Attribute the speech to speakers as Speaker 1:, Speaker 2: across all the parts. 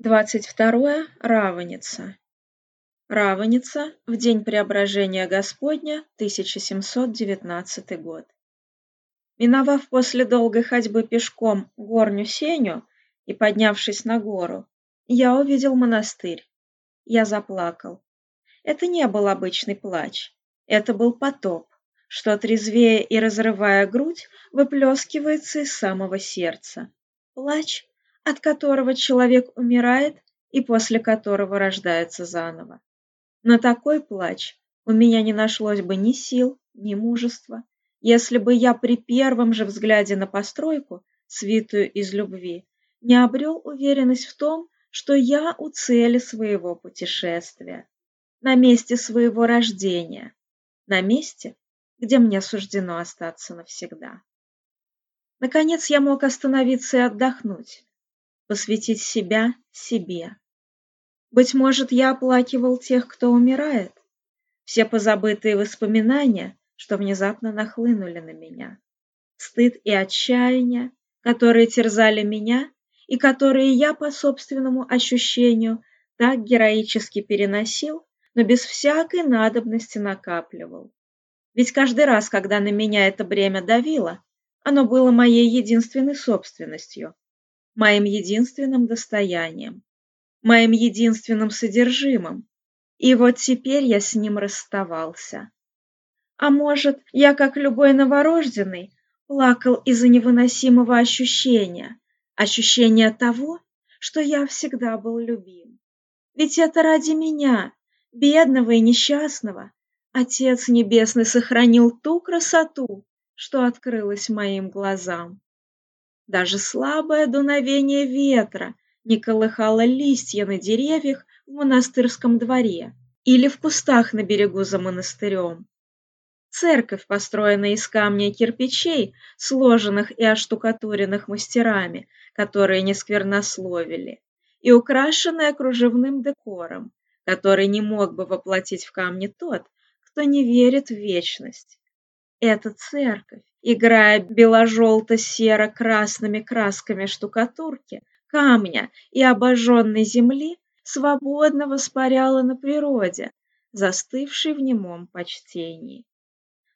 Speaker 1: Двадцать второе. Равеница. Равеница в день преображения Господня, 1719 год. Миновав после долгой ходьбы пешком горню Сеню и поднявшись на гору, я увидел монастырь. Я заплакал. Это не был обычный плач. Это был потоп, что, трезвее и разрывая грудь, выплескивается из самого сердца. Плач от которого человек умирает и после которого рождается заново. На такой плач у меня не нашлось бы ни сил, ни мужества, если бы я при первом же взгляде на постройку, свитую из любви, не обрел уверенность в том, что я у цели своего путешествия, на месте своего рождения, на месте, где мне суждено остаться навсегда. Наконец я мог остановиться и отдохнуть посвятить себя себе. Быть может, я оплакивал тех, кто умирает, все позабытые воспоминания, что внезапно нахлынули на меня, стыд и отчаяние, которые терзали меня и которые я по собственному ощущению так героически переносил, но без всякой надобности накапливал. Ведь каждый раз, когда на меня это бремя давило, оно было моей единственной собственностью, моим единственным достоянием, моим единственным содержимым. И вот теперь я с ним расставался. А может, я, как любой новорожденный, плакал из-за невыносимого ощущения, ощущения того, что я всегда был любим. Ведь это ради меня, бедного и несчастного, Отец Небесный сохранил ту красоту, что открылась моим глазам. Даже слабое дуновение ветра не колыхало листья на деревьях в монастырском дворе или в кустах на берегу за монастырем. Церковь, построенная из камня и кирпичей, сложенных и оштукатуренных мастерами, которые не сквернословили, и украшенная кружевным декором, который не мог бы воплотить в камне тот, кто не верит в вечность. Это церковь, играя бело-желто-серо-красными красками штукатурки, камня и обожженной земли, свободно воспаряла на природе, застывшей в немом почтении.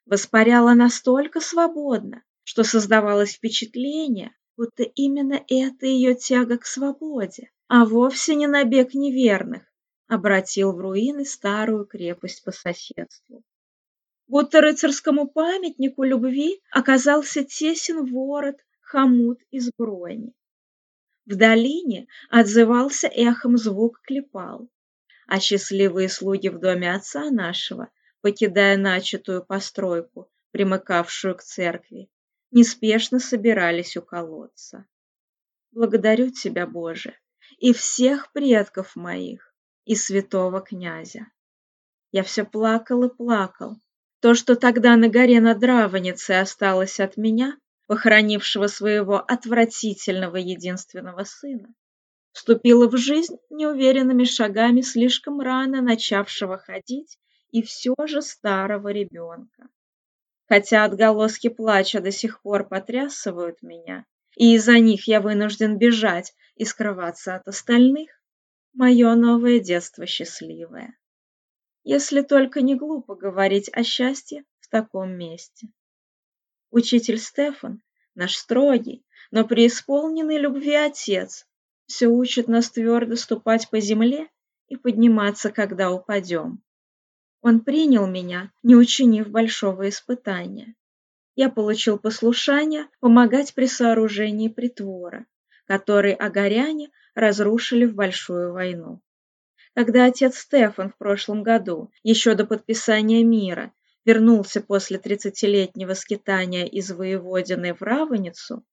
Speaker 1: Воспаряла настолько свободно, что создавалось впечатление, будто именно это ее тяга к свободе, а вовсе не набег неверных, обратил в руины старую крепость по соседству будто рыцарскому памятнику любви оказался тесен ворот, хомут из брони. В долине отзывался эхом звук клепал, а счастливые слуги в доме отца нашего, покидая начатую постройку, примыкавшую к церкви, неспешно собирались у колодца. Благодарю тебя, Боже, и всех предков моих, и святого князя. Я все плакал и плакал, то, что тогда на горе над Равницей осталось от меня, похоронившего своего отвратительного единственного сына, вступило в жизнь неуверенными шагами слишком рано начавшего ходить и все же старого ребенка. Хотя отголоски плача до сих пор потрясывают меня, и из-за них я вынужден бежать и скрываться от остальных, мое новое детство счастливое если только не глупо говорить о счастье в таком месте. Учитель Стефан, наш строгий, но преисполненный любви отец, все учит нас твердо ступать по земле и подниматься, когда упадем. Он принял меня, не учинив большого испытания. Я получил послушание помогать при сооружении притвора, который огоряне разрушили в большую войну когда отец Стефан в прошлом году, еще до подписания мира, вернулся после тридцатилетнего скитания из Воеводины в Равеницу,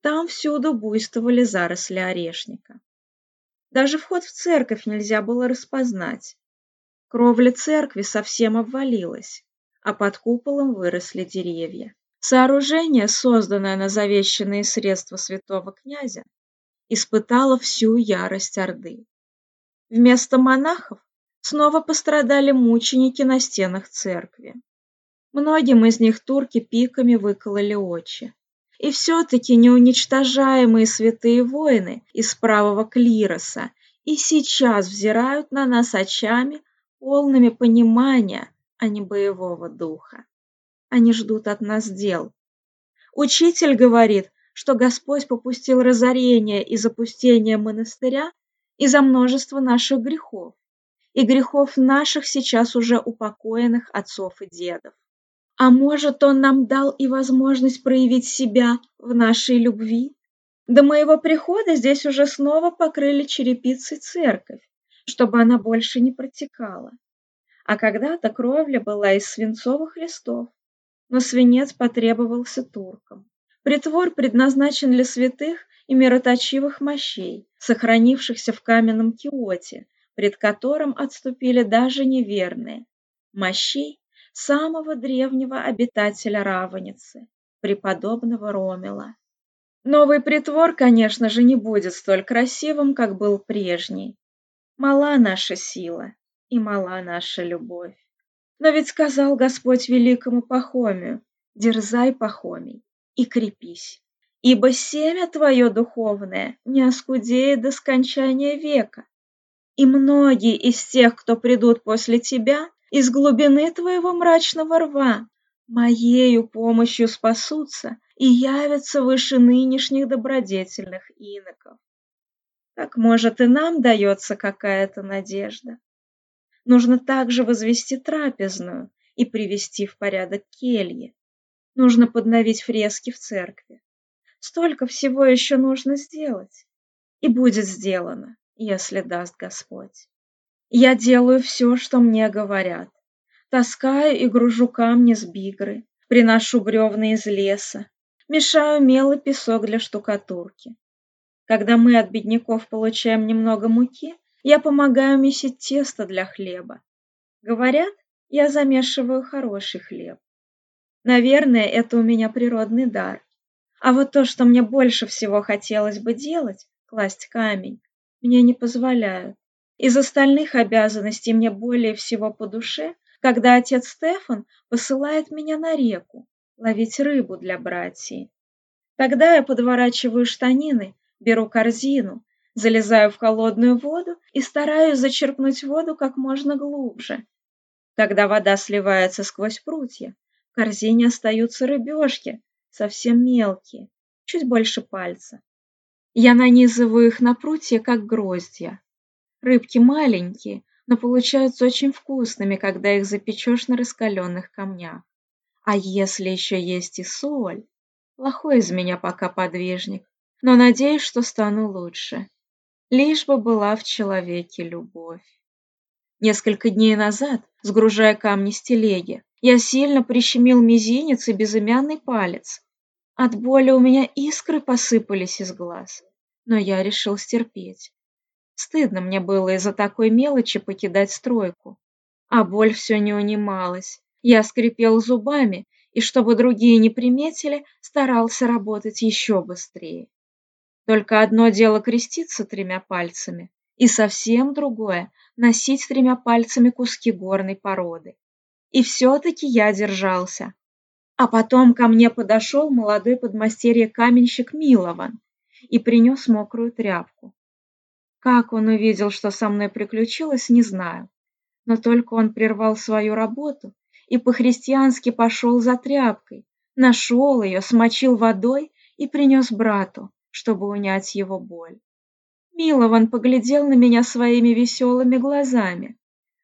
Speaker 1: там всюду буйствовали заросли орешника. Даже вход в церковь нельзя было распознать. Кровля церкви совсем обвалилась, а под куполом выросли деревья. Сооружение, созданное на завещанные средства святого князя, испытало всю ярость Орды. Вместо монахов снова пострадали мученики на стенах церкви. Многим из них турки пиками выкололи очи. И все-таки неуничтожаемые святые воины из правого клироса и сейчас взирают на нас очами, полными понимания, а не боевого духа. Они ждут от нас дел. Учитель говорит, что Господь попустил разорение и запустение монастыря, из-за множества наших грехов и грехов наших сейчас уже упокоенных отцов и дедов. А может, он нам дал и возможность проявить себя в нашей любви? До моего прихода здесь уже снова покрыли черепицей церковь, чтобы она больше не протекала. А когда-то кровля была из свинцовых листов, но свинец потребовался туркам притвор предназначен для святых и мироточивых мощей, сохранившихся в каменном киоте, пред которым отступили даже неверные, мощей самого древнего обитателя Равницы, преподобного Ромела. Новый притвор, конечно же, не будет столь красивым, как был прежний. Мала наша сила и мала наша любовь. Но ведь сказал Господь великому Пахомию, дерзай, Пахомий, и крепись, ибо семя твое духовное не оскудеет до скончания века. И многие из тех, кто придут после тебя, из глубины твоего мрачного рва моею помощью спасутся и явятся выше нынешних добродетельных иноков. Так, может, и нам дается какая-то надежда. Нужно также возвести трапезную и привести в порядок кельи, Нужно подновить фрески в церкви. Столько всего еще нужно сделать. И будет сделано, если даст Господь. Я делаю все, что мне говорят. Таскаю и гружу камни с бигры, приношу бревна из леса, мешаю мел и песок для штукатурки. Когда мы от бедняков получаем немного муки, я помогаю месить тесто для хлеба. Говорят, я замешиваю хороший хлеб. Наверное, это у меня природный дар. А вот то, что мне больше всего хотелось бы делать, класть камень, мне не позволяют. Из остальных обязанностей мне более всего по душе, когда отец Стефан посылает меня на реку ловить рыбу для братьев. Тогда я подворачиваю штанины, беру корзину, залезаю в холодную воду и стараюсь зачерпнуть воду как можно глубже. когда вода сливается сквозь прутья, корзине остаются рыбешки, совсем мелкие, чуть больше пальца. Я нанизываю их на прутья, как гроздья. Рыбки маленькие, но получаются очень вкусными, когда их запечешь на раскаленных камнях. А если еще есть и соль? Плохой из меня пока подвижник, но надеюсь, что стану лучше. Лишь бы была в человеке любовь. Несколько дней назад, сгружая камни с телеги, я сильно прищемил мизинец и безымянный палец. От боли у меня искры посыпались из глаз, но я решил стерпеть. Стыдно мне было из-за такой мелочи покидать стройку. А боль все не унималась. Я скрипел зубами и, чтобы другие не приметили, старался работать еще быстрее. Только одно дело креститься тремя пальцами, и совсем другое носить тремя пальцами куски горной породы. И все таки я держался. А потом ко мне подошел молодой подмастерье каменщик Милован и принес мокрую тряпку. Как он увидел, что со мной приключилось, не знаю. Но только он прервал свою работу и по-христиански пошел за тряпкой, нашел ее, смочил водой и принес брату, чтобы унять его боль. Милован поглядел на меня своими веселыми глазами.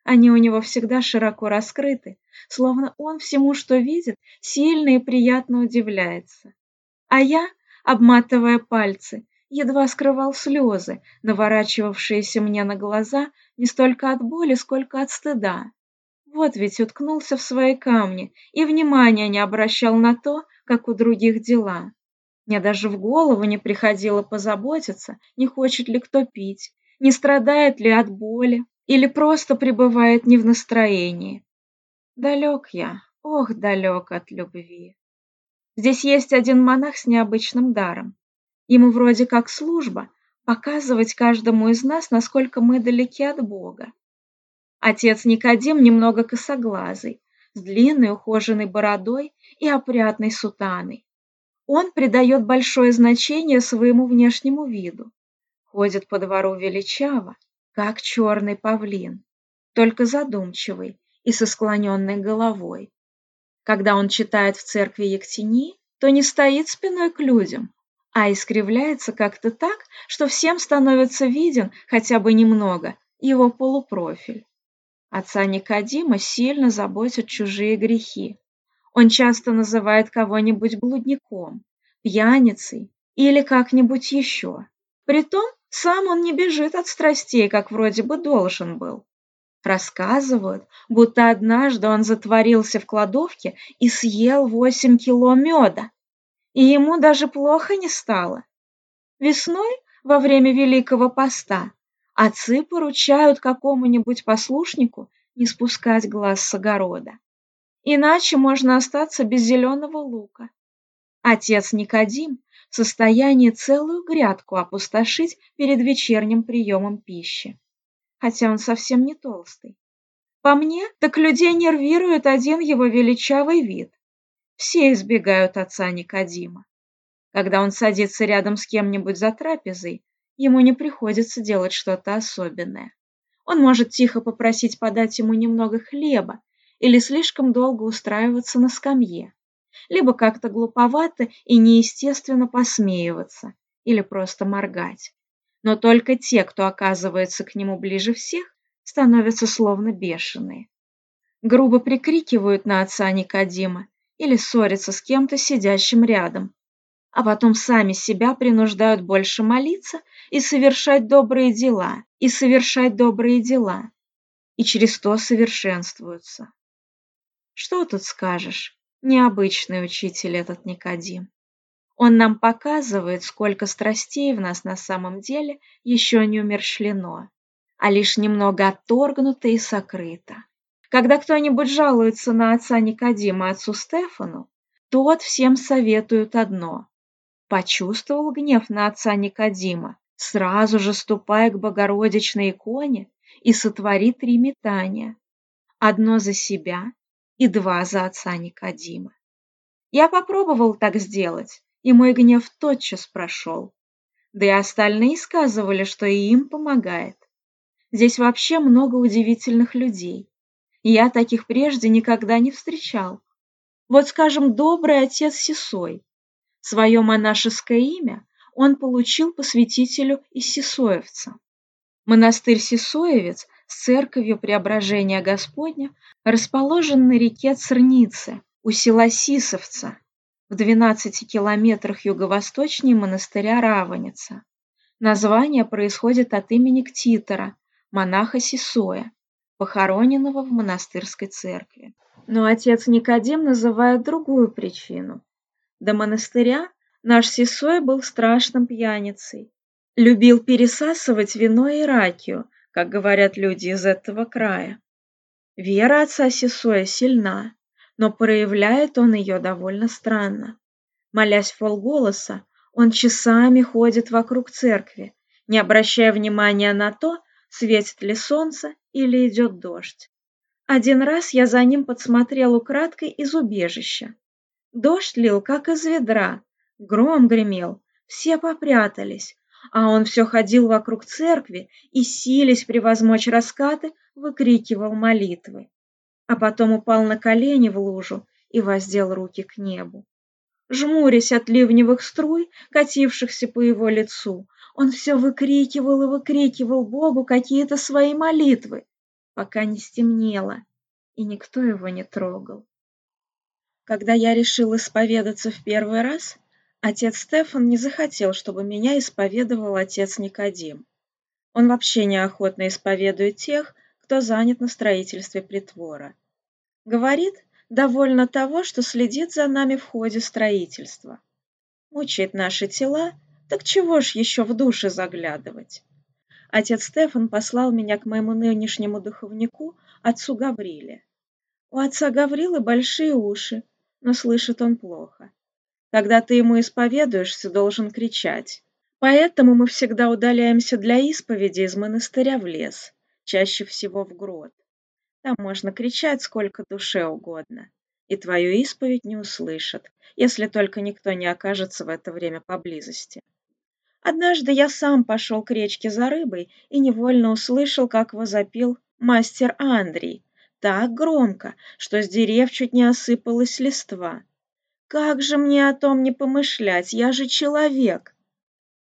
Speaker 1: Они у него всегда широко раскрыты, словно он всему, что видит, сильно и приятно удивляется. А я, обматывая пальцы, едва скрывал слезы, наворачивавшиеся мне на глаза не столько от боли, сколько от стыда. Вот ведь уткнулся в свои камни и внимания не обращал на то, как у других дела. Мне даже в голову не приходило позаботиться, не хочет ли кто пить, не страдает ли от боли или просто пребывает не в настроении. Далек я, ох, далек от любви. Здесь есть один монах с необычным даром. Ему вроде как служба показывать каждому из нас, насколько мы далеки от Бога. Отец Никодим немного косоглазый, с длинной ухоженной бородой и опрятной сутаной. Он придает большое значение своему внешнему виду, ходит по двору величаво, как черный павлин, только задумчивый и со склоненной головой. Когда он читает в церкви Ектени, то не стоит спиной к людям, а искривляется как-то так, что всем становится виден хотя бы немного его полупрофиль. Отца Никодима сильно заботят чужие грехи. Он часто называет кого-нибудь блудником, пьяницей или как-нибудь еще. Притом сам он не бежит от страстей, как вроде бы должен был. Рассказывают, будто однажды он затворился в кладовке и съел восемь кило меда. И ему даже плохо не стало. Весной, во время Великого Поста, отцы поручают какому-нибудь послушнику не спускать глаз с огорода. Иначе можно остаться без зеленого лука. Отец Никодим в состоянии целую грядку опустошить перед вечерним приемом пищи, хотя он совсем не толстый. По мне, так людей нервирует один его величавый вид. Все избегают отца Никодима. Когда он садится рядом с кем-нибудь за трапезой, ему не приходится делать что-то особенное. Он может тихо попросить подать ему немного хлеба или слишком долго устраиваться на скамье, либо как-то глуповато и неестественно посмеиваться или просто моргать. Но только те, кто оказывается к нему ближе всех, становятся словно бешеные. Грубо прикрикивают на отца Никодима или ссорятся с кем-то сидящим рядом, а потом сами себя принуждают больше молиться и совершать добрые дела, и совершать добрые дела, и через то совершенствуются. Что тут скажешь? Необычный учитель этот Никодим. Он нам показывает, сколько страстей в нас на самом деле еще не умершлено, а лишь немного отторгнуто и сокрыто. Когда кто-нибудь жалуется на отца Никодима отцу Стефану, тот всем советует одно. Почувствовал гнев на отца Никодима, сразу же ступая к Богородичной иконе и сотвори три метания. Одно за себя, и два за отца Никодима. Я попробовал так сделать, и мой гнев тотчас прошел. Да и остальные сказывали, что и им помогает. Здесь вообще много удивительных людей. Я таких прежде никогда не встречал. Вот, скажем, добрый отец Сисой. Свое монашеское имя он получил посвятителю из Сисоевца. Монастырь Сисоевец с церковью Преображения Господня, расположен на реке Церницы у села Сисовца в 12 километрах юго-восточнее монастыря Раваница. Название происходит от имени Ктитора, монаха Сисоя, похороненного в монастырской церкви. Но отец Никодим называет другую причину. До монастыря наш Сисой был страшным пьяницей, любил пересасывать вино и ракию, как говорят люди из этого края. Вера отца Сесуя сильна, но проявляет он ее довольно странно. Молясь в полголоса, он часами ходит вокруг церкви, не обращая внимания на то, светит ли солнце или идет дождь. Один раз я за ним подсмотрел украдкой из убежища. Дождь лил, как из ведра, гром гремел, все попрятались, а он все ходил вокруг церкви и, сились превозмочь раскаты, выкрикивал молитвы. А потом упал на колени в лужу и воздел руки к небу. Жмурясь от ливневых струй, катившихся по его лицу, он все выкрикивал и выкрикивал Богу какие-то свои молитвы, пока не стемнело, и никто его не трогал. Когда я решил исповедаться в первый раз, Отец Стефан не захотел, чтобы меня исповедовал отец Никодим. Он вообще неохотно исповедует тех, кто занят на строительстве притвора. Говорит, довольно того, что следит за нами в ходе строительства. Мучает наши тела, так чего ж еще в души заглядывать? Отец Стефан послал меня к моему нынешнему духовнику, отцу Гавриле. У отца Гаврилы большие уши, но слышит он плохо. Когда ты ему исповедуешься, должен кричать. Поэтому мы всегда удаляемся для исповеди из монастыря в лес, чаще всего в грот. Там можно кричать сколько душе угодно, и твою исповедь не услышат, если только никто не окажется в это время поблизости. Однажды я сам пошел к речке за рыбой и невольно услышал, как возопил мастер Андрей, так громко, что с дерев чуть не осыпалась листва. Как же мне о том не помышлять? Я же человек.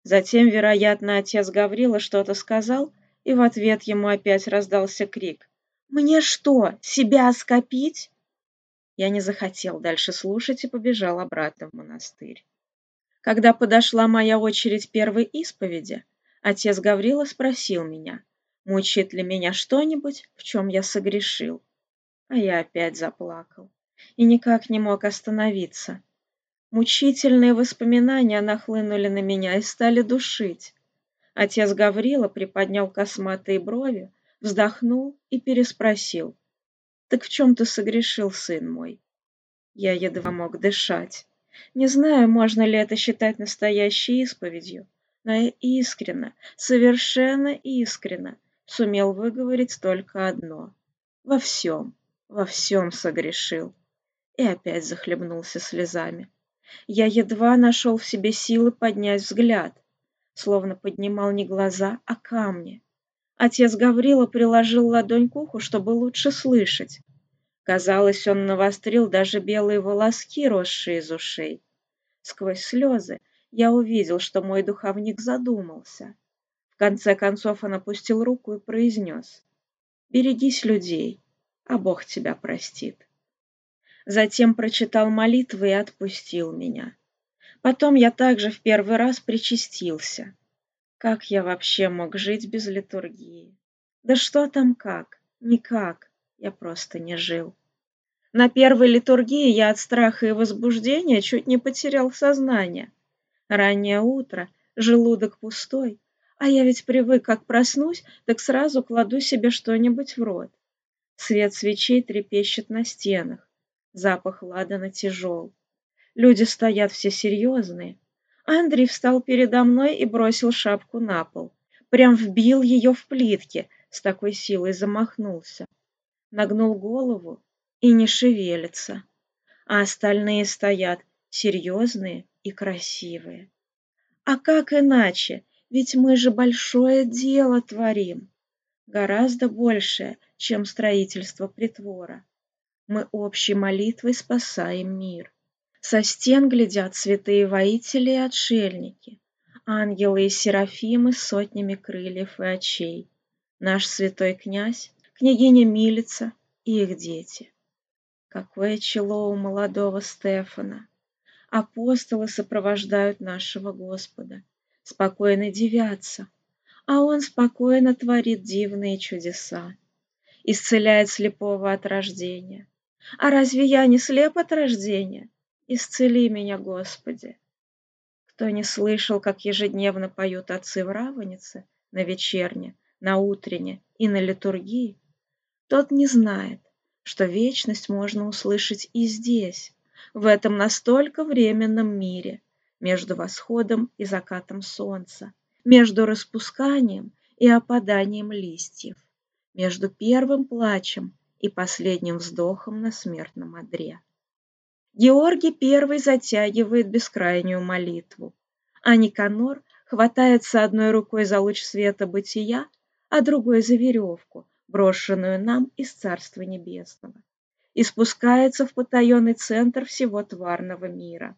Speaker 1: Затем, вероятно, отец Гаврила что-то сказал, и в ответ ему опять раздался крик. «Мне что, себя скопить?» Я не захотел дальше слушать и побежал обратно в монастырь. Когда подошла моя очередь первой исповеди, отец Гаврила спросил меня, мучит ли меня что-нибудь, в чем я согрешил. А я опять заплакал и никак не мог остановиться. Мучительные воспоминания нахлынули на меня и стали душить. Отец Гаврила приподнял косматые брови, вздохнул и переспросил. «Так в чем ты согрешил, сын мой?» Я едва мог дышать. Не знаю, можно ли это считать настоящей исповедью, но искренно, совершенно искренно сумел выговорить только одно. Во всем, во всем согрешил и опять захлебнулся слезами. Я едва нашел в себе силы поднять взгляд, словно поднимал не глаза, а камни. Отец Гаврила приложил ладонь к уху, чтобы лучше слышать. Казалось, он навострил даже белые волоски, росшие из ушей. Сквозь слезы я увидел, что мой духовник задумался. В конце концов он опустил руку и произнес «Берегись людей, а Бог тебя простит» затем прочитал молитвы и отпустил меня. Потом я также в первый раз причастился. Как я вообще мог жить без литургии? Да что там как? Никак. Я просто не жил. На первой литургии я от страха и возбуждения чуть не потерял сознание. Раннее утро, желудок пустой, а я ведь привык, как проснусь, так сразу кладу себе что-нибудь в рот. Свет свечей трепещет на стенах. Запах ладана тяжел. Люди стоят все серьезные. Андрей встал передо мной и бросил шапку на пол. Прям вбил ее в плитки, с такой силой замахнулся. Нагнул голову и не шевелится. А остальные стоят, серьезные и красивые. А как иначе? Ведь мы же большое дело творим. Гораздо большее, чем строительство притвора мы общей молитвой спасаем мир. Со стен глядят святые воители и отшельники, ангелы и серафимы с сотнями крыльев и очей, наш святой князь, княгиня Милица и их дети. Какое чело у молодого Стефана! Апостолы сопровождают нашего Господа, спокойно девятся, а он спокойно творит дивные чудеса, исцеляет слепого от рождения, а разве я не слеп от рождения? Исцели меня, Господи!» Кто не слышал, как ежедневно поют отцы в раванице на вечерне, на утренне и на литургии, тот не знает, что вечность можно услышать и здесь, в этом настолько временном мире, между восходом и закатом солнца, между распусканием и опаданием листьев, между первым плачем и последним вздохом на смертном одре. Георгий первый затягивает бескрайнюю молитву, а Никанор хватается одной рукой за луч света бытия, а другой за веревку, брошенную нам из Царства Небесного, и спускается в потаенный центр всего тварного мира.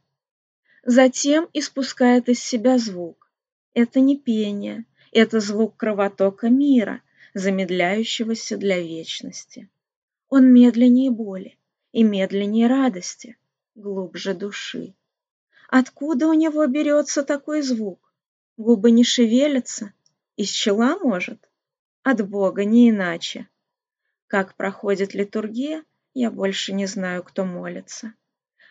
Speaker 1: Затем испускает из себя звук. Это не пение, это звук кровотока мира, замедляющегося для вечности он медленнее боли и медленнее радости, глубже души. Откуда у него берется такой звук? Губы не шевелятся, из чела, может? От Бога не иначе. Как проходит литургия, я больше не знаю, кто молится.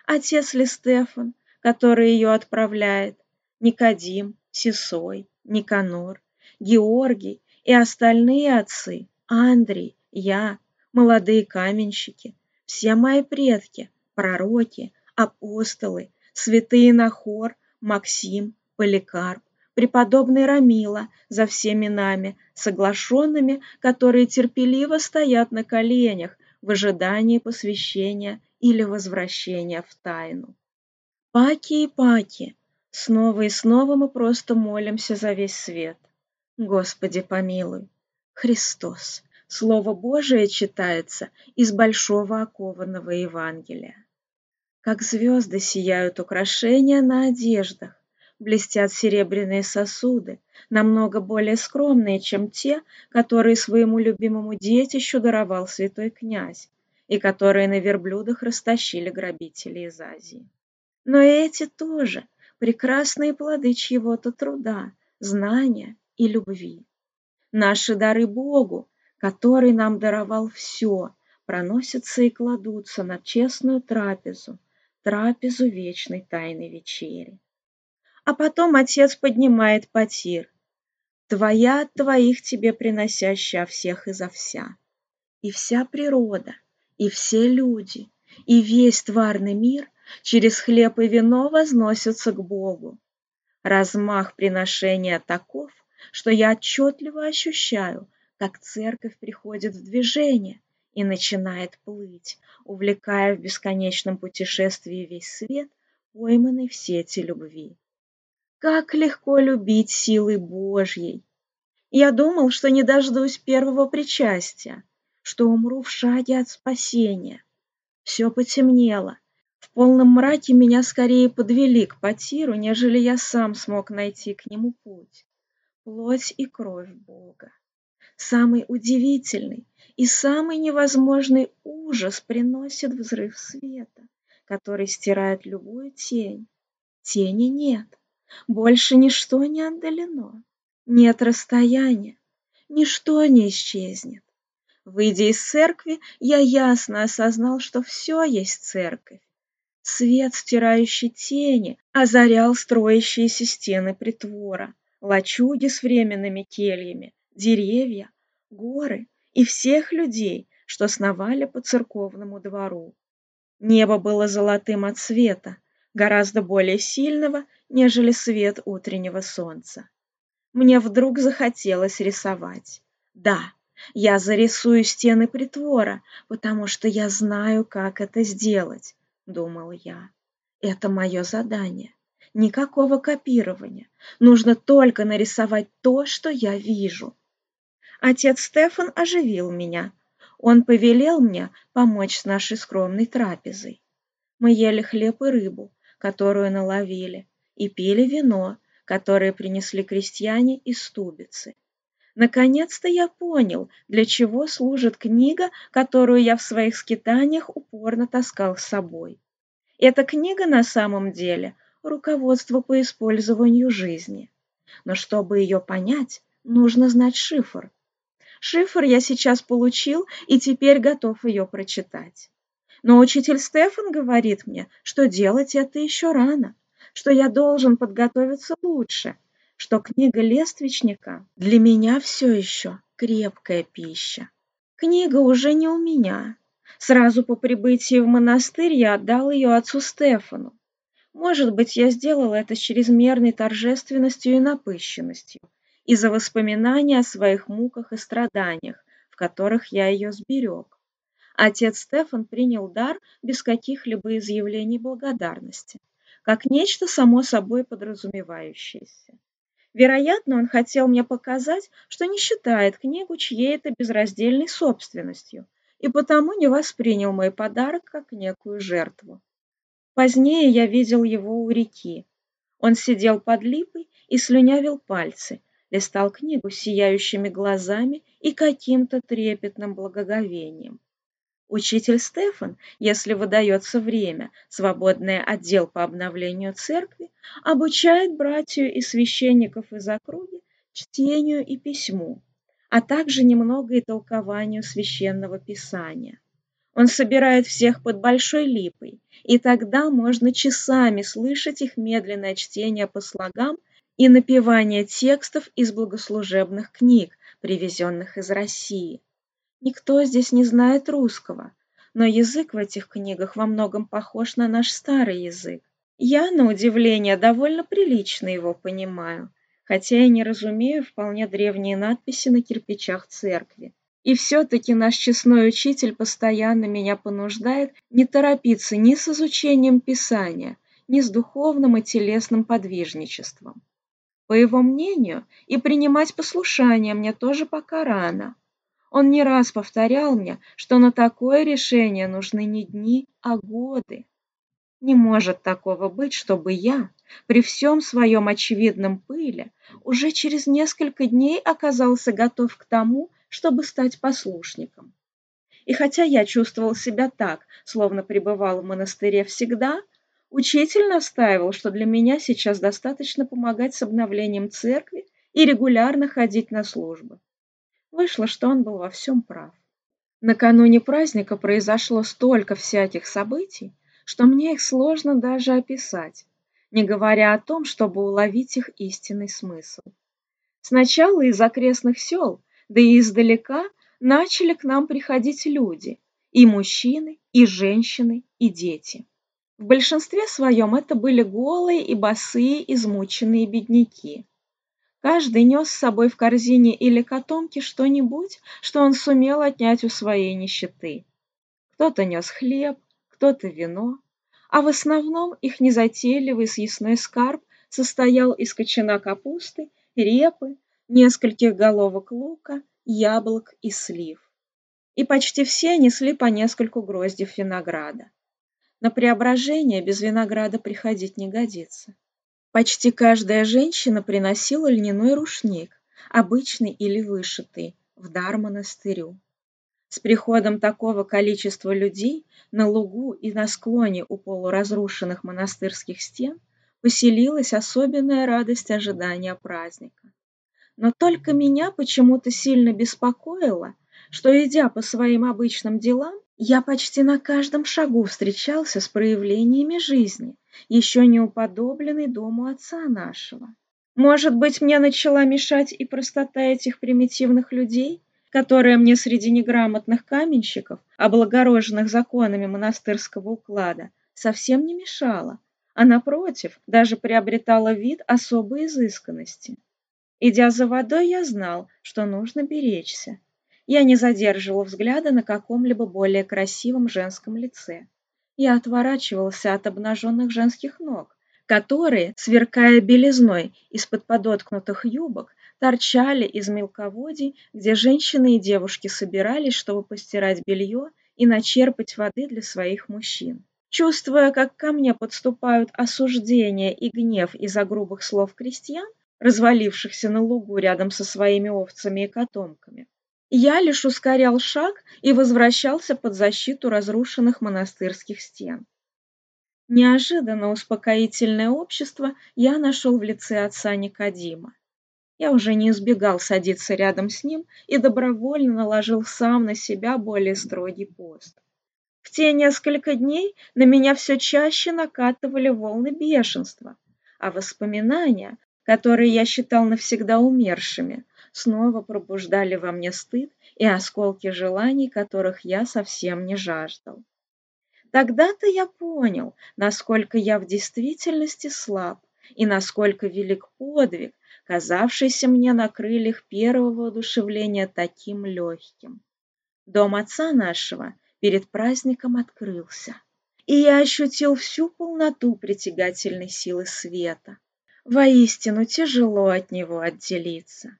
Speaker 1: Отец ли Стефан, который ее отправляет, Никодим, Сисой, Никанор, Георгий и остальные отцы, Андрей, я, молодые каменщики, все мои предки, пророки, апостолы, святые Нахор, Максим, Поликарп, преподобный Рамила за всеми нами, соглашенными, которые терпеливо стоят на коленях в ожидании посвящения или возвращения в тайну. Паки и паки, снова и снова мы просто молимся за весь свет. Господи помилуй, Христос, Слово Божие читается из большого окованного Евангелия. Как звезды сияют украшения на одеждах, блестят серебряные сосуды, намного более скромные, чем те, которые своему любимому детищу даровал святой князь и которые на верблюдах растащили грабители из Азии. Но и эти тоже прекрасные плоды чьего-то труда, знания и любви. Наши дары Богу, который нам даровал все, проносятся и кладутся на честную трапезу, трапезу вечной тайной вечери. А потом отец поднимает потир. Твоя от твоих тебе приносящая всех изо вся. И вся природа, и все люди, и весь тварный мир через хлеб и вино возносятся к Богу. Размах приношения таков, что я отчетливо ощущаю, как церковь приходит в движение и начинает плыть, увлекая в бесконечном путешествии весь свет, пойманный в сети любви. Как легко любить силой Божьей! Я думал, что не дождусь первого причастия, что умру в шаге от спасения. Все потемнело. В полном мраке меня скорее подвели к потиру, нежели я сам смог найти к нему путь. Плоть и кровь Бога самый удивительный и самый невозможный ужас приносит взрыв света, который стирает любую тень. Тени нет, больше ничто не отдалено, нет расстояния, ничто не исчезнет. Выйдя из церкви, я ясно осознал, что все есть церковь. Свет, стирающий тени, озарял строящиеся стены притвора, лачуги с временными кельями, деревья, горы и всех людей, что сновали по церковному двору. Небо было золотым от света, гораздо более сильного, нежели свет утреннего солнца. Мне вдруг захотелось рисовать. Да, я зарисую стены притвора, потому что я знаю, как это сделать, думал я. Это мое задание. Никакого копирования. Нужно только нарисовать то, что я вижу. Отец Стефан оживил меня. Он повелел мне помочь с нашей скромной трапезой. Мы ели хлеб и рыбу, которую наловили, и пили вино, которое принесли крестьяне из Стубицы. Наконец-то я понял, для чего служит книга, которую я в своих скитаниях упорно таскал с собой. Эта книга на самом деле – руководство по использованию жизни. Но чтобы ее понять, нужно знать шифр. Шифр я сейчас получил и теперь готов ее прочитать. Но учитель Стефан говорит мне, что делать это еще рано, что я должен подготовиться лучше, что книга лествичника для меня все еще крепкая пища. Книга уже не у меня. Сразу по прибытии в монастырь я отдал ее отцу Стефану. Может быть, я сделал это с чрезмерной торжественностью и напыщенностью и за воспоминания о своих муках и страданиях, в которых я ее сберег. Отец Стефан принял дар без каких-либо изъявлений благодарности, как нечто само собой подразумевающееся. Вероятно, он хотел мне показать, что не считает книгу чьей-то безраздельной собственностью, и потому не воспринял мой подарок как некую жертву. Позднее я видел его у реки. Он сидел под липой и слюнявил пальцы, листал книгу сияющими глазами и каким-то трепетным благоговением. Учитель Стефан, если выдается время, свободное отдел по обновлению церкви, обучает братью и священников из округи чтению и письму, а также немного и толкованию священного писания. Он собирает всех под большой липой, и тогда можно часами слышать их медленное чтение по слогам – и напевание текстов из богослужебных книг, привезенных из России. Никто здесь не знает русского, но язык в этих книгах во многом похож на наш старый язык. Я, на удивление, довольно прилично его понимаю, хотя я не разумею вполне древние надписи на кирпичах церкви. И все-таки наш честной учитель постоянно меня понуждает не торопиться ни с изучением Писания, ни с духовным и телесным подвижничеством. По его мнению, и принимать послушание мне тоже пока рано. Он не раз повторял мне, что на такое решение нужны не дни, а годы. Не может такого быть, чтобы я, при всем своем очевидном пыле, уже через несколько дней оказался готов к тому, чтобы стать послушником. И хотя я чувствовал себя так, словно пребывал в монастыре всегда, Учитель настаивал, что для меня сейчас достаточно помогать с обновлением церкви и регулярно ходить на службы. Вышло, что он был во всем прав. Накануне праздника произошло столько всяких событий, что мне их сложно даже описать, не говоря о том, чтобы уловить их истинный смысл. Сначала из окрестных сел, да и издалека, начали к нам приходить люди, и мужчины, и женщины, и дети. В большинстве своем это были голые и босые измученные бедняки. Каждый нес с собой в корзине или котомке что-нибудь, что он сумел отнять у своей нищеты. Кто-то нес хлеб, кто-то вино, а в основном их незатейливый съестной скарб состоял из кочана капусты, репы, нескольких головок лука, яблок и слив. И почти все несли по нескольку гроздев винограда. На преображение без винограда приходить не годится. Почти каждая женщина приносила льняной рушник, обычный или вышитый, в дар монастырю. С приходом такого количества людей на лугу и на склоне у полуразрушенных монастырских стен поселилась особенная радость ожидания праздника. Но только меня почему-то сильно беспокоило, что, идя по своим обычным делам, я почти на каждом шагу встречался с проявлениями жизни, еще не уподобленной дому отца нашего. Может быть, мне начала мешать и простота этих примитивных людей, которая мне среди неграмотных каменщиков, облагороженных законами монастырского уклада, совсем не мешала, а напротив, даже приобретала вид особой изысканности. Идя за водой, я знал, что нужно беречься. Я не задерживал взгляда на каком-либо более красивом женском лице. Я отворачивался от обнаженных женских ног, которые, сверкая белизной из-под подоткнутых юбок, торчали из мелководий, где женщины и девушки собирались, чтобы постирать белье и начерпать воды для своих мужчин. Чувствуя, как ко мне подступают осуждение и гнев из-за грубых слов крестьян, развалившихся на лугу рядом со своими овцами и котомками, я лишь ускорял шаг и возвращался под защиту разрушенных монастырских стен. Неожиданно успокоительное общество я нашел в лице отца Никодима. Я уже не избегал садиться рядом с ним и добровольно наложил сам на себя более строгий пост. В те несколько дней на меня все чаще накатывали волны бешенства, а воспоминания, которые я считал навсегда умершими, снова пробуждали во мне стыд и осколки желаний, которых я совсем не жаждал. Тогда-то я понял, насколько я в действительности слаб и насколько велик подвиг, казавшийся мне на крыльях первого одушевления таким легким. Дом отца нашего перед праздником открылся, и я ощутил всю полноту притягательной силы света. Воистину тяжело от него отделиться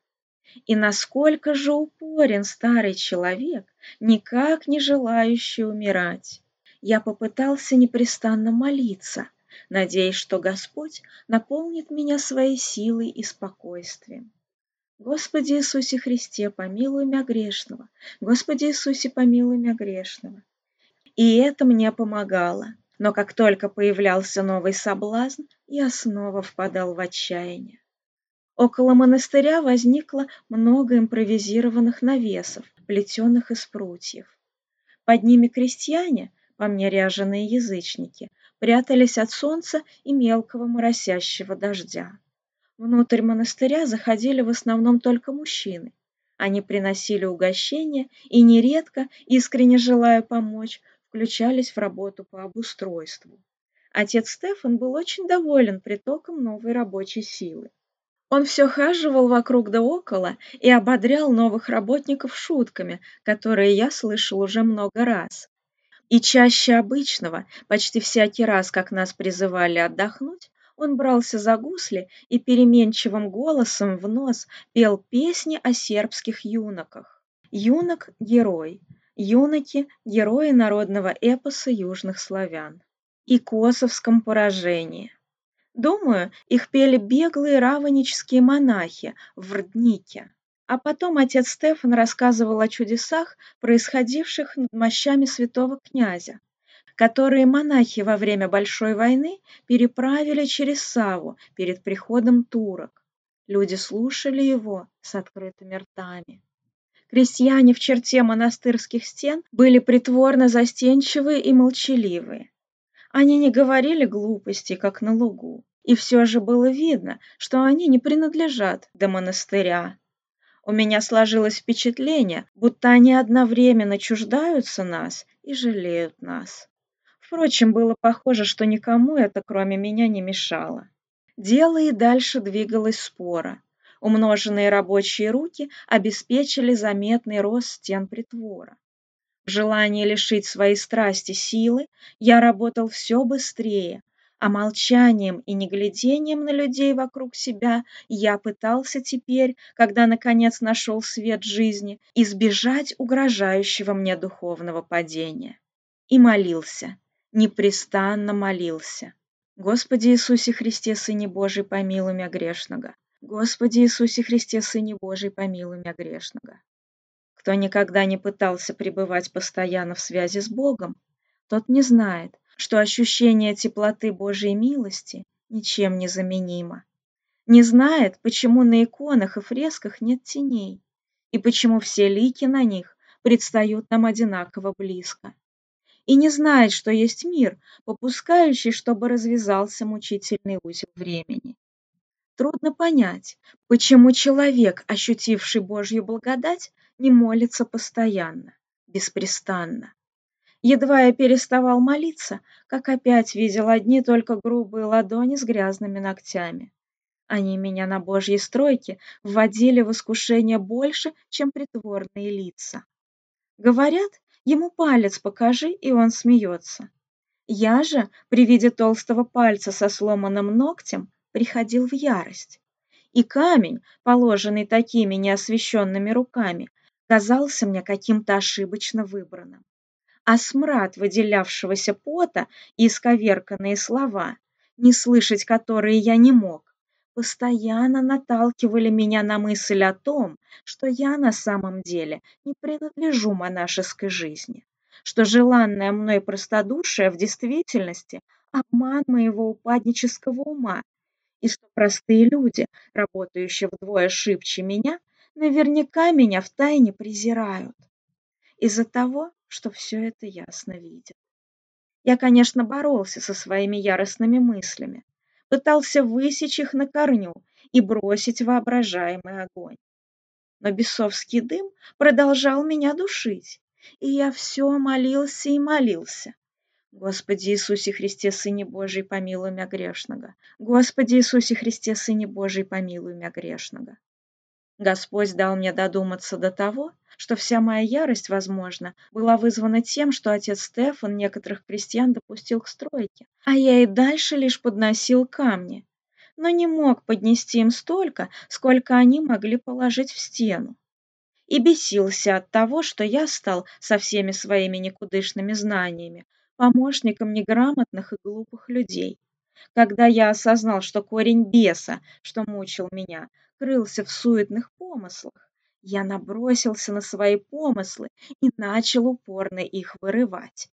Speaker 1: и насколько же упорен старый человек, никак не желающий умирать. Я попытался непрестанно молиться, надеясь, что Господь наполнит меня своей силой и спокойствием. Господи Иисусе Христе, помилуй меня грешного. Господи Иисусе, помилуй меня грешного. И это мне помогало. Но как только появлялся новый соблазн, я снова впадал в отчаяние. Около монастыря возникло много импровизированных навесов, плетенных из прутьев. Под ними крестьяне, по мне ряженые язычники, прятались от солнца и мелкого моросящего дождя. Внутрь монастыря заходили в основном только мужчины. Они приносили угощения и нередко, искренне желая помочь, включались в работу по обустройству. Отец Стефан был очень доволен притоком новой рабочей силы. Он все хаживал вокруг да около и ободрял новых работников шутками, которые я слышал уже много раз. И чаще обычного, почти всякий раз, как нас призывали отдохнуть, он брался за гусли и переменчивым голосом в нос пел песни о сербских юноках. Юнок – герой. Юноки – герои народного эпоса южных славян. И косовском поражении – Думаю, их пели беглые раванические монахи в Рднике. А потом отец Стефан рассказывал о чудесах, происходивших над мощами святого князя, которые монахи во время Большой войны переправили через Саву перед приходом турок. Люди слушали его с открытыми ртами. Крестьяне в черте монастырских стен были притворно застенчивые и молчаливые. Они не говорили глупости, как на лугу, и все же было видно, что они не принадлежат до монастыря. У меня сложилось впечатление, будто они одновременно чуждаются нас и жалеют нас. Впрочем, было похоже, что никому это, кроме меня, не мешало. Дело и дальше двигалось спора. Умноженные рабочие руки обеспечили заметный рост стен притвора желание лишить своей страсти силы, я работал все быстрее, а молчанием и неглядением на людей вокруг себя я пытался теперь, когда наконец нашел свет жизни, избежать угрожающего мне духовного падения. И молился, непрестанно молился. Господи Иисусе Христе, Сыне Божий, помилуй меня грешного. Господи Иисусе Христе, Сыне Божий, помилуй меня грешного. Кто никогда не пытался пребывать постоянно в связи с Богом, тот не знает, что ощущение теплоты Божьей милости ничем не заменимо. Не знает, почему на иконах и фресках нет теней, и почему все лики на них предстают нам одинаково близко. И не знает, что есть мир, попускающий, чтобы развязался мучительный узел времени. Трудно понять, почему человек, ощутивший Божью благодать, не молится постоянно, беспрестанно. Едва я переставал молиться, как опять видел одни только грубые ладони с грязными ногтями. Они меня на божьей стройке вводили в искушение больше, чем притворные лица. Говорят, ему палец покажи, и он смеется. Я же, при виде толстого пальца со сломанным ногтем, приходил в ярость. И камень, положенный такими неосвещенными руками, казался мне каким-то ошибочно выбранным. А смрад выделявшегося пота и исковерканные слова, не слышать которые я не мог, постоянно наталкивали меня на мысль о том, что я на самом деле не принадлежу монашеской жизни, что желанное мной простодушие в действительности – обман моего упаднического ума, и что простые люди, работающие вдвое шибче меня, наверняка меня втайне презирают из-за того, что все это ясно видят. Я, конечно, боролся со своими яростными мыслями, пытался высечь их на корню и бросить воображаемый огонь. Но бесовский дым продолжал меня душить, и я все молился и молился. Господи Иисусе Христе, Сыне Божий, помилуй меня грешного. Господи Иисусе Христе, Сыне Божий, помилуй меня грешного. Господь дал мне додуматься до того, что вся моя ярость, возможно, была вызвана тем, что отец Стефан некоторых крестьян допустил к стройке, а я и дальше лишь подносил камни, но не мог поднести им столько, сколько они могли положить в стену. И бесился от того, что я стал со всеми своими никудышными знаниями помощником неграмотных и глупых людей. Когда я осознал, что корень беса, что мучил меня, скрылся в суетных помыслах. Я набросился на свои помыслы и начал упорно их вырывать.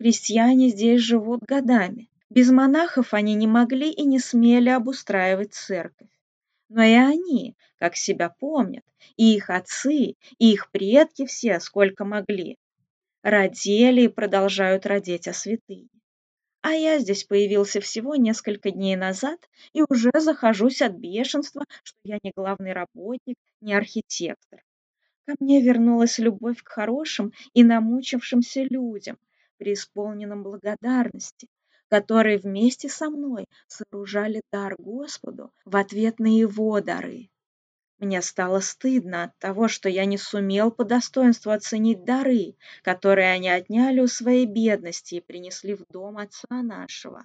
Speaker 1: Крестьяне здесь живут годами. Без монахов они не могли и не смели обустраивать церковь. Но и они, как себя помнят, и их отцы, и их предки все, сколько могли, родили и продолжают родить о а святыне а я здесь появился всего несколько дней назад и уже захожусь от бешенства, что я не главный работник, не архитектор. Ко мне вернулась любовь к хорошим и намучившимся людям, преисполненным благодарности, которые вместе со мной сооружали дар Господу в ответ на его дары. Мне стало стыдно от того, что я не сумел по достоинству оценить дары, которые они отняли у своей бедности и принесли в дом отца нашего.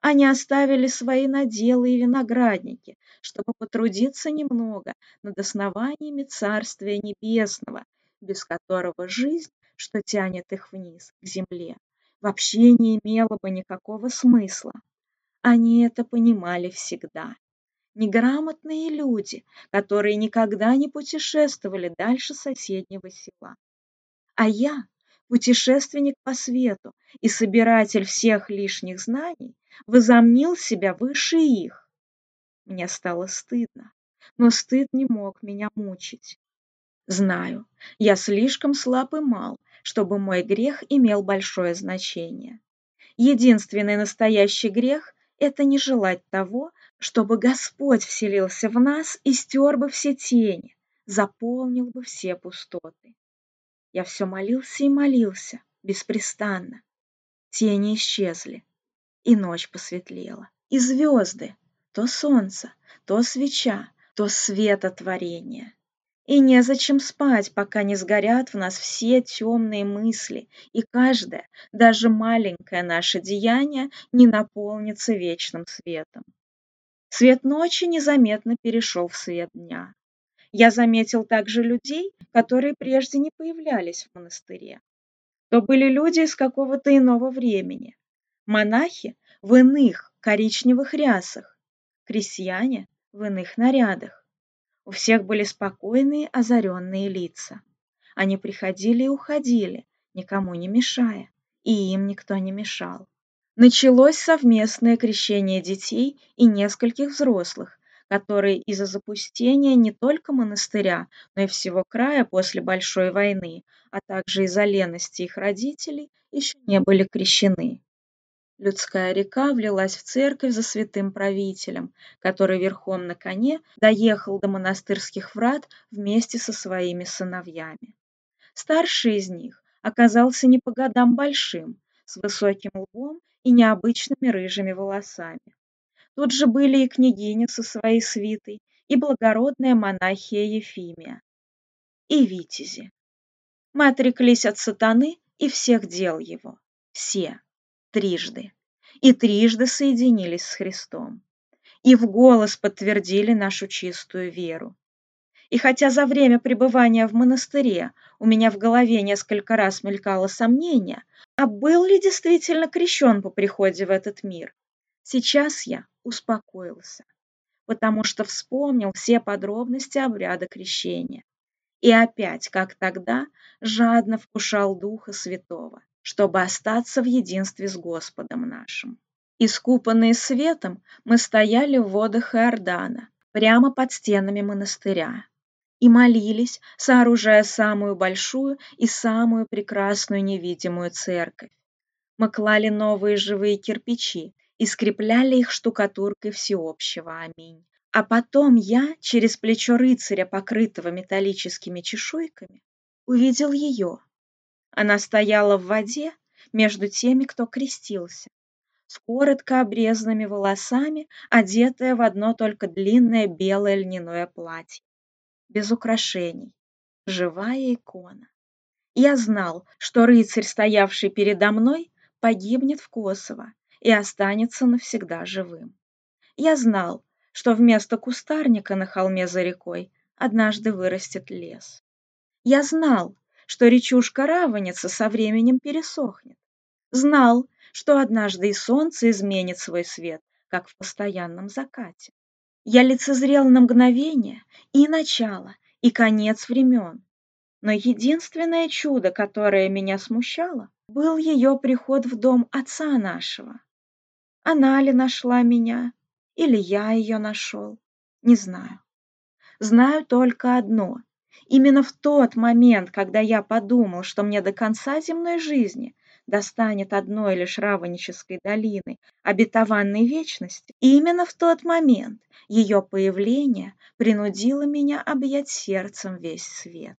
Speaker 1: Они оставили свои наделы и виноградники, чтобы потрудиться немного над основаниями Царствия Небесного, без которого жизнь, что тянет их вниз, к земле, вообще не имела бы никакого смысла. Они это понимали всегда неграмотные люди, которые никогда не путешествовали дальше соседнего села. А я, путешественник по свету и собиратель всех лишних знаний, возомнил себя выше их. Мне стало стыдно, но стыд не мог меня мучить. Знаю, я слишком слаб и мал, чтобы мой грех имел большое значение. Единственный настоящий грех – это не желать того, чтобы Господь вселился в нас и стер бы все тени, заполнил бы все пустоты. Я все молился и молился, беспрестанно. Тени исчезли, и ночь посветлела, и звезды, то солнце, то свеча, то светотворение. И незачем спать, пока не сгорят в нас все темные мысли, и каждое, даже маленькое наше деяние, не наполнится вечным светом. Цвет ночи незаметно перешел в свет дня. Я заметил также людей, которые прежде не появлялись в монастыре. То были люди из какого-то иного времени. Монахи в иных коричневых рясах, крестьяне в иных нарядах. У всех были спокойные, озаренные лица. Они приходили и уходили, никому не мешая, и им никто не мешал. Началось совместное крещение детей и нескольких взрослых, которые из-за запустения не только монастыря, но и всего края после Большой войны, а также из-за лености их родителей, еще не были крещены. Людская река влилась в церковь за святым правителем, который верхом на коне доехал до монастырских врат вместе со своими сыновьями. Старший из них оказался не по годам большим, с высоким лбом и необычными рыжими волосами. Тут же были и княгиня со своей свитой, и благородная монахия Ефимия, и витязи. Мы отреклись от сатаны и всех дел его, все, трижды, и трижды соединились с Христом, и в голос подтвердили нашу чистую веру. И хотя за время пребывания в монастыре у меня в голове несколько раз мелькало сомнение – а был ли действительно крещен по приходе в этот мир? Сейчас я успокоился, потому что вспомнил все подробности обряда крещения. И опять, как тогда, жадно вкушал Духа Святого, чтобы остаться в единстве с Господом нашим. Искупанные светом, мы стояли в водах Иордана, прямо под стенами монастыря, и молились, сооружая самую большую и самую прекрасную невидимую церковь. Мы клали новые живые кирпичи и скрепляли их штукатуркой всеобщего «Аминь». А потом я, через плечо рыцаря, покрытого металлическими чешуйками, увидел ее. Она стояла в воде между теми, кто крестился, с коротко обрезанными волосами, одетая в одно только длинное белое льняное платье без украшений, живая икона. Я знал, что рыцарь, стоявший передо мной, погибнет в Косово и останется навсегда живым. Я знал, что вместо кустарника на холме за рекой однажды вырастет лес. Я знал, что речушка Равеница со временем пересохнет. Знал, что однажды и солнце изменит свой свет, как в постоянном закате. Я лицезрел на мгновение и начало, и конец времен. Но единственное чудо, которое меня смущало, был ее приход в дом отца нашего. Она ли нашла меня, или я ее нашел, не знаю. Знаю только одно. Именно в тот момент, когда я подумал, что мне до конца земной жизни достанет одной лишь равнической долины, обетованной вечности, и именно в тот момент ее появление принудило меня объять сердцем весь свет.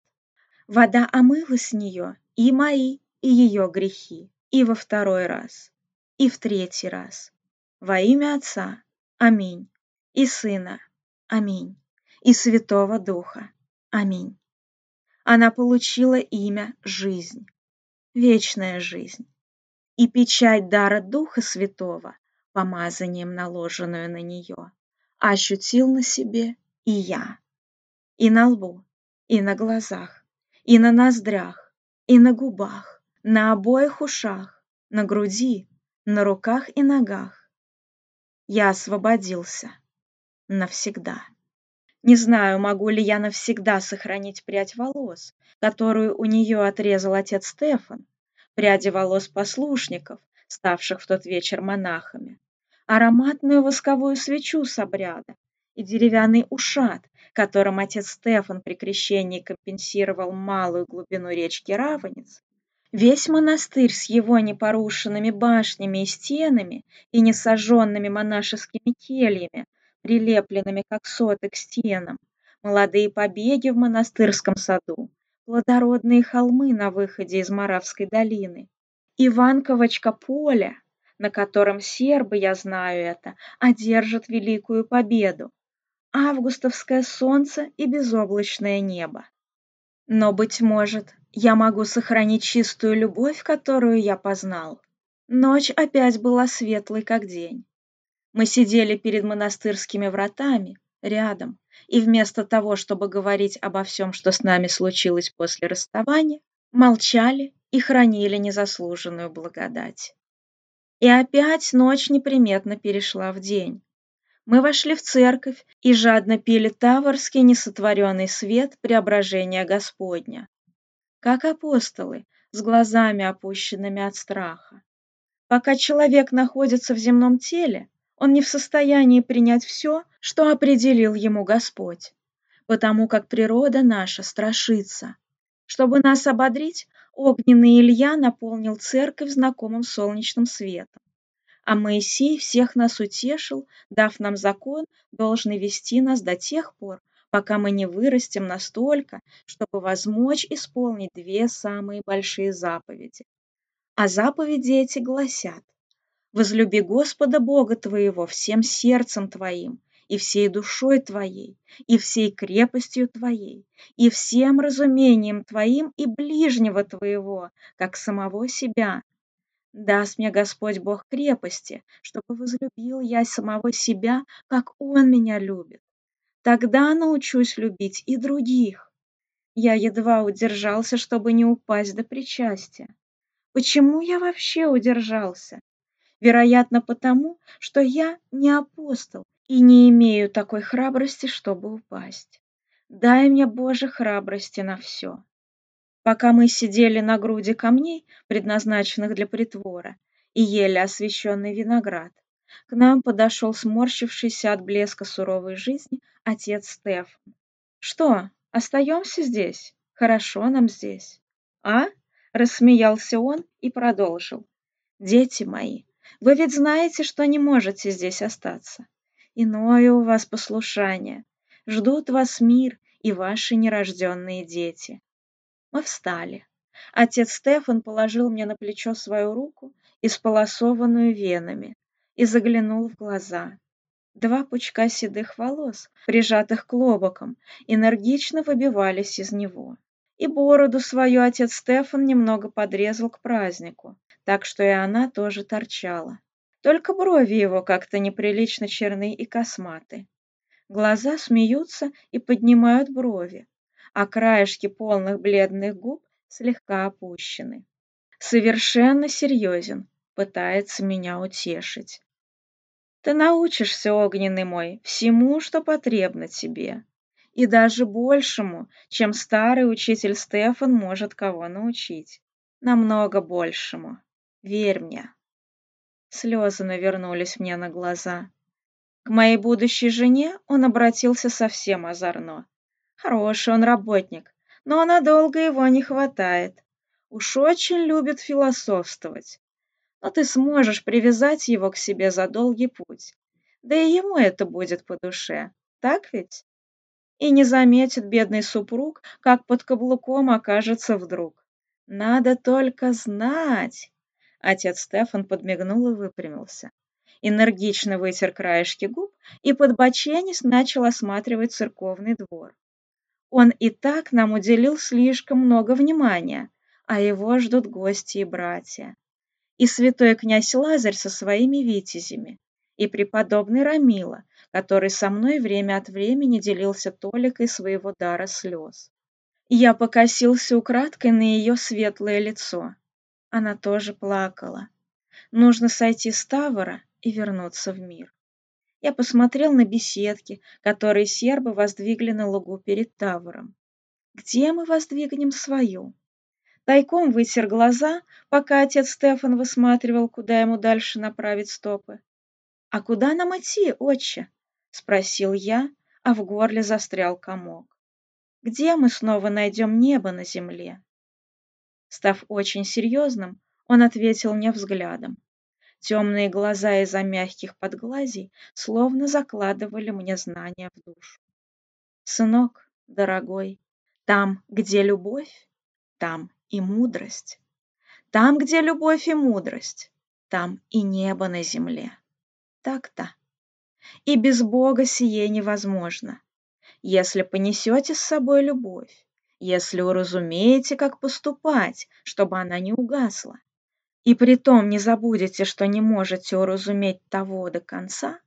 Speaker 1: Вода омыла с нее и мои, и ее грехи, и во второй раз, и в третий раз. Во имя Отца, аминь, и Сына, аминь, и Святого Духа, аминь. Она получила имя «Жизнь», вечная жизнь. И печать дара Духа Святого, помазанием наложенную на нее, ощутил на себе и я. И на лбу, и на глазах, и на ноздрях, и на губах, на обоих ушах, на груди, на руках и ногах. Я освободился навсегда не знаю могу ли я навсегда сохранить прядь волос которую у нее отрезал отец стефан пряди волос послушников ставших в тот вечер монахами ароматную восковую свечу с обряда и деревянный ушат, которым отец Стефан при крещении компенсировал малую глубину речки Равенец, весь монастырь с его непорушенными башнями и стенами и несожженными монашескими кельями прилепленными, как соты, к стенам, молодые побеги в монастырском саду, плодородные холмы на выходе из Моравской долины, Иванковочка поле, на котором сербы, я знаю это, одержат великую победу, августовское солнце и безоблачное небо. Но, быть может, я могу сохранить чистую любовь, которую я познал. Ночь опять была светлой, как день мы сидели перед монастырскими вратами рядом и вместо того чтобы говорить обо всем что с нами случилось после расставания молчали и хранили незаслуженную благодать и опять ночь неприметно перешла в день мы вошли в церковь и жадно пили таворский несотворенный свет преображения Господня, как апостолы, с глазами опущенными от страха. Пока человек находится в земном теле, он не в состоянии принять все, что определил ему Господь, потому как природа наша страшится. Чтобы нас ободрить, огненный Илья наполнил церковь знакомым солнечным светом, а Моисей всех нас утешил, дав нам закон, должный вести нас до тех пор, пока мы не вырастем настолько, чтобы возмочь исполнить две самые большие заповеди. А заповеди эти гласят Возлюби Господа Бога твоего всем сердцем твоим, и всей душой твоей, и всей крепостью твоей, и всем разумением твоим и ближнего твоего, как самого себя. Даст мне Господь Бог крепости, чтобы возлюбил я самого себя, как Он меня любит. Тогда научусь любить и других. Я едва удержался, чтобы не упасть до причастия. Почему я вообще удержался? вероятно потому, что я не апостол и не имею такой храбрости, чтобы упасть. Дай мне, Боже, храбрости на все. Пока мы сидели на груди камней, предназначенных для притвора, и ели освященный виноград, к нам подошел сморщившийся от блеска суровой жизни отец Стефан. «Что, остаемся здесь? Хорошо нам здесь». «А?» – рассмеялся он и продолжил. «Дети мои, вы ведь знаете, что не можете здесь остаться. Иное у вас послушание. Ждут вас мир и ваши нерожденные дети. Мы встали. Отец Стефан положил мне на плечо свою руку, исполосованную венами, и заглянул в глаза. Два пучка седых волос, прижатых к лобокам, энергично выбивались из него. И бороду свою отец Стефан немного подрезал к празднику так что и она тоже торчала. Только брови его как-то неприлично черны и косматы. Глаза смеются и поднимают брови, а краешки полных бледных губ слегка опущены. Совершенно серьезен, пытается меня утешить. Ты научишься, огненный мой, всему, что потребно тебе. И даже большему, чем старый учитель Стефан может кого научить. Намного большему. Верь мне». Слезы навернулись мне на глаза. К моей будущей жене он обратился совсем озорно. Хороший он работник, но надолго его не хватает. Уж очень любит философствовать. Но ты сможешь привязать его к себе за долгий путь. Да и ему это будет по душе, так ведь? И не заметит бедный супруг, как под каблуком окажется вдруг. Надо только знать, Отец Стефан подмигнул и выпрямился. Энергично вытер краешки губ и под боченец начал осматривать церковный двор. Он и так нам уделил слишком много внимания, а его ждут гости и братья. И святой князь Лазарь со своими витязями, и преподобный Рамила, который со мной время от времени делился толикой своего дара слез. Я покосился украдкой на ее светлое лицо. Она тоже плакала. Нужно сойти с Тавара и вернуться в мир. Я посмотрел на беседки, которые сербы воздвигли на лугу перед Тавором. Где мы воздвигнем свою? Тайком вытер глаза, пока отец Стефан высматривал, куда ему дальше направить стопы. «А куда нам идти, отче?» — спросил я, а в горле застрял комок. «Где мы снова найдем небо на земле?» Став очень серьезным, он ответил мне взглядом. Темные глаза из-за мягких подглазий словно закладывали мне знания в душу. «Сынок, дорогой, там, где любовь, там и мудрость. Там, где любовь и мудрость, там и небо на земле. Так-то. И без Бога сие невозможно. Если понесете с собой любовь, если уразумеете, как поступать, чтобы она не угасла, и притом не забудете, что не можете уразуметь того до конца,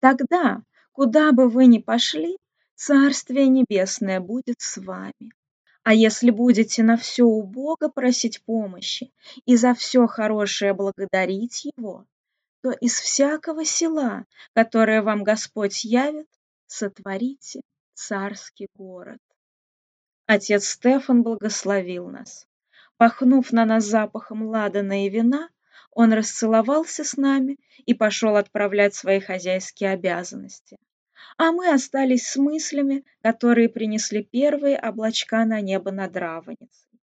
Speaker 1: тогда, куда бы вы ни пошли, Царствие Небесное будет с вами. А если будете на все у Бога просить помощи и за все хорошее благодарить Его, то из всякого села, которое вам Господь явит, сотворите царский город. Отец Стефан благословил нас. Пахнув на нас запахом ладана и вина, он расцеловался с нами и пошел отправлять свои хозяйские обязанности. А мы остались с мыслями, которые принесли первые облачка на небо над Равеницей.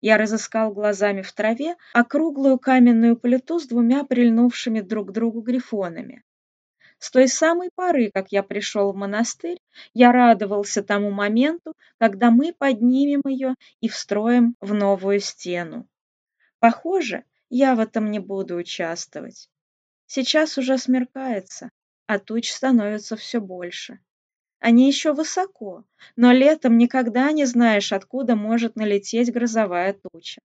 Speaker 1: Я разыскал глазами в траве округлую каменную плиту с двумя прильнувшими друг к другу грифонами. С той самой поры, как я пришел в монастырь, я радовался тому моменту, когда мы поднимем ее и встроим в новую стену. Похоже, я в этом не буду участвовать. Сейчас уже смеркается, а туч становится все больше. Они еще высоко, но летом никогда не знаешь, откуда может налететь грозовая туча.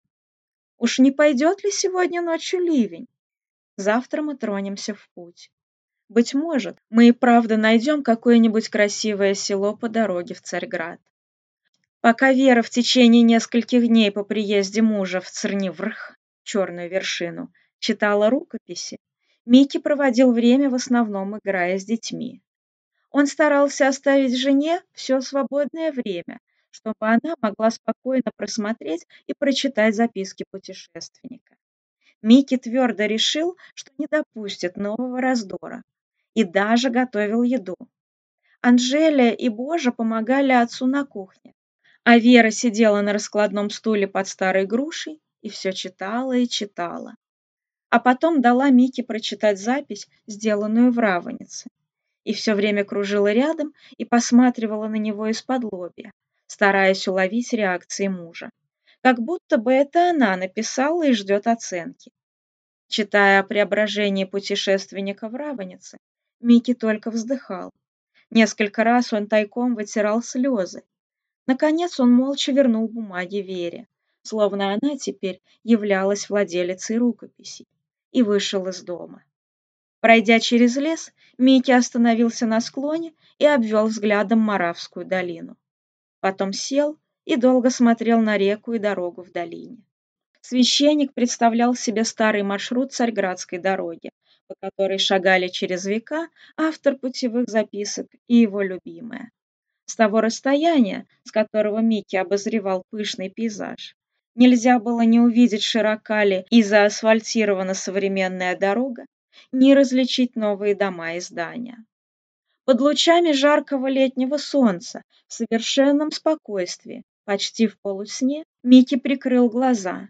Speaker 1: Уж не пойдет ли сегодня ночью ливень? Завтра мы тронемся в путь. Быть может, мы и правда найдем какое-нибудь красивое село по дороге в Царьград. Пока Вера в течение нескольких дней по приезде мужа в Церневрх, черную вершину, читала рукописи, Микки проводил время в основном играя с детьми. Он старался оставить жене все свободное время, чтобы она могла спокойно просмотреть и прочитать записки путешественника. Микки твердо решил, что не допустит нового раздора, и даже готовил еду. Анжелия и Божа помогали отцу на кухне, а Вера сидела на раскладном стуле под старой грушей и все читала и читала. А потом дала Мике прочитать запись, сделанную в Равенице, и все время кружила рядом и посматривала на него из-под лобья, стараясь уловить реакции мужа. Как будто бы это она написала и ждет оценки. Читая о преображении путешественника в Равенице, Микки только вздыхал. Несколько раз он тайком вытирал слезы. Наконец он молча вернул бумаги Вере, словно она теперь являлась владелицей рукописи, и вышел из дома. Пройдя через лес, Микки остановился на склоне и обвел взглядом Моравскую долину. Потом сел и долго смотрел на реку и дорогу в долине. Священник представлял себе старый маршрут Царьградской дороги, по которой шагали через века автор путевых записок и его любимая. С того расстояния, с которого Микки обозревал пышный пейзаж, нельзя было не увидеть, широка ли и заасфальтирована современная дорога, не различить новые дома и здания. Под лучами жаркого летнего солнца, в совершенном спокойствии, почти в полусне, Микки прикрыл глаза,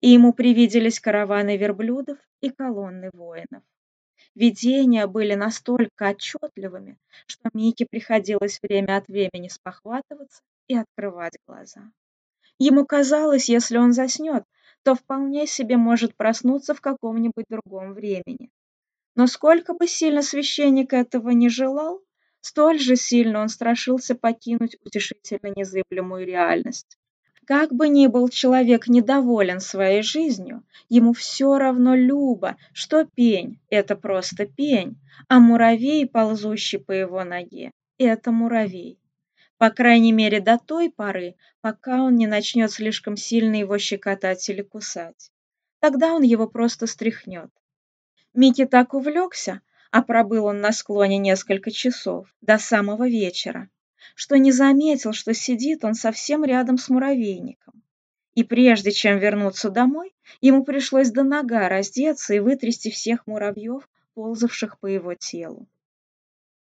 Speaker 1: и ему привиделись караваны верблюдов и колонны воинов. Видения были настолько отчетливыми, что Мике приходилось время от времени спохватываться и открывать глаза. Ему казалось, если он заснет, то вполне себе может проснуться в каком-нибудь другом времени. Но сколько бы сильно священник этого не желал, столь же сильно он страшился покинуть утешительно незыблемую реальность. Как бы ни был человек недоволен своей жизнью, ему все равно любо, что пень – это просто пень, а муравей, ползущий по его ноге – это муравей. По крайней мере, до той поры, пока он не начнет слишком сильно его щекотать или кусать. Тогда он его просто стряхнет. Микки так увлекся, а пробыл он на склоне несколько часов, до самого вечера, что не заметил, что сидит он совсем рядом с муравейником. И прежде чем вернуться домой, ему пришлось до нога раздеться и вытрясти всех муравьев, ползавших по его телу.